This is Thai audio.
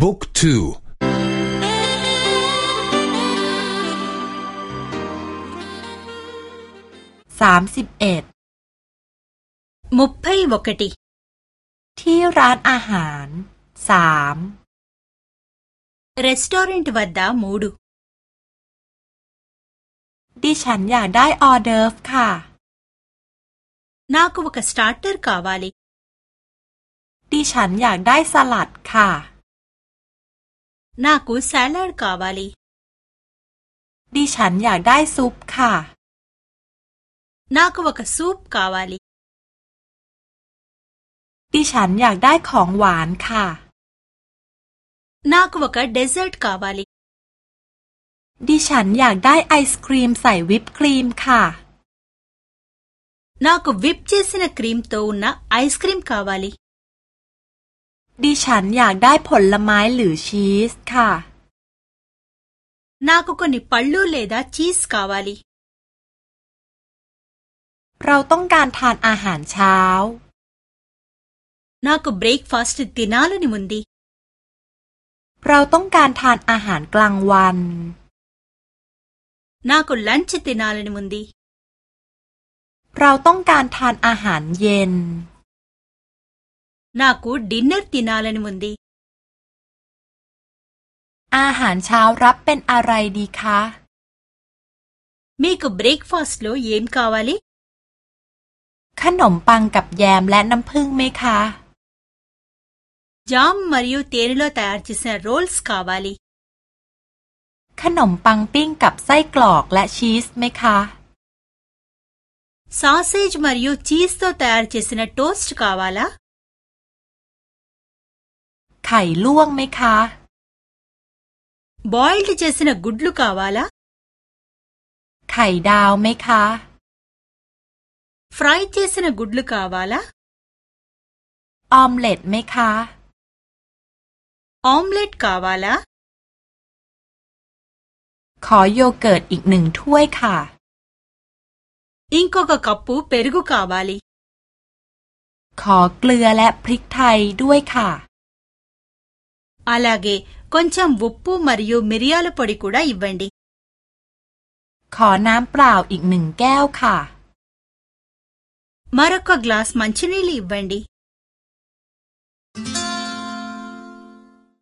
บุ๊กทูสามสิบเอ็ดมุพเพย์บกติ ที่ร้านอาหารสามรีสตอรันต์ วัดดามูดูดิฉันอยากได้ออเดอร์ฟ ค่ะ นาคุกสตาร์เตอร์กาวาลีดิฉันอยากได้สลัดค่ะนากูซลดกาวาลีดิฉันอยากได้ซุปค่ะ นากูวกซุปกาวาลีดิฉันอยากได้ของหวานค่ะ นากูวกเดซเซอร์ตกาวาลีดิฉันอยากได้ไอศครีมใส่วิปครีมค่ะนากูวิปเจสินครีมตโตนะไอศครีมกาวาลีดิฉันอยากได้ผลไม้หรือชีสค่ะ นาโกโกนิปัลลูเลดาชีสกาวาลี เราต้องการทานอาหารเช้า นาโกเบรกฟาสต์ตินาลนิมุนดีเราต้องการทานอาหารกลางวัน นา న ลันชิตินา న ลนิมุนดีเราต้องการทานอาหารเย็นนา నాకు డిన్నర్ త ి న ล ల న มุนดี อาหารเช้ารับเป็นอะไรดีคะมีกับเบรกฟาสต์โลยิมคาวาลิ ขนมปังกับ แยม และ น้ำผึ้งไหมคะจามมาริโอเตนโลแต่อาจจสเนโรลส์คาวาลิ ขนมปังปิ้งกับไส้กรอกและชีสไหมคะซอสเซจมาริโอชีสโตแต่อาจจสเนโตสต์คาวาลาไข่ลวกไหมคะ บอยล์ที่เจสันกุดลูกาวาล่ะไข่ดาวไหมคะ ฟรายเจสันกุดลูกาวาล่ะออมเล็ตไหมคะ ออมเล็ตกาวาล่ะขอโยเกิร์ตอีกหนึ่งถ้วยค่ะ อิงโกกกกับปูเปรุกกาวาลี ขอเกลือและพริกไทยด้วยค่ะ అలాగే కొంచెం ఉప్పు మరియు మిరియాల పొడి కూడా ఇవ్వండి మరొక గ్లాస్ మంచినీళ్ళు ఇవ్వండి